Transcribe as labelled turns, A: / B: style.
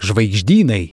A: žvaigždynai.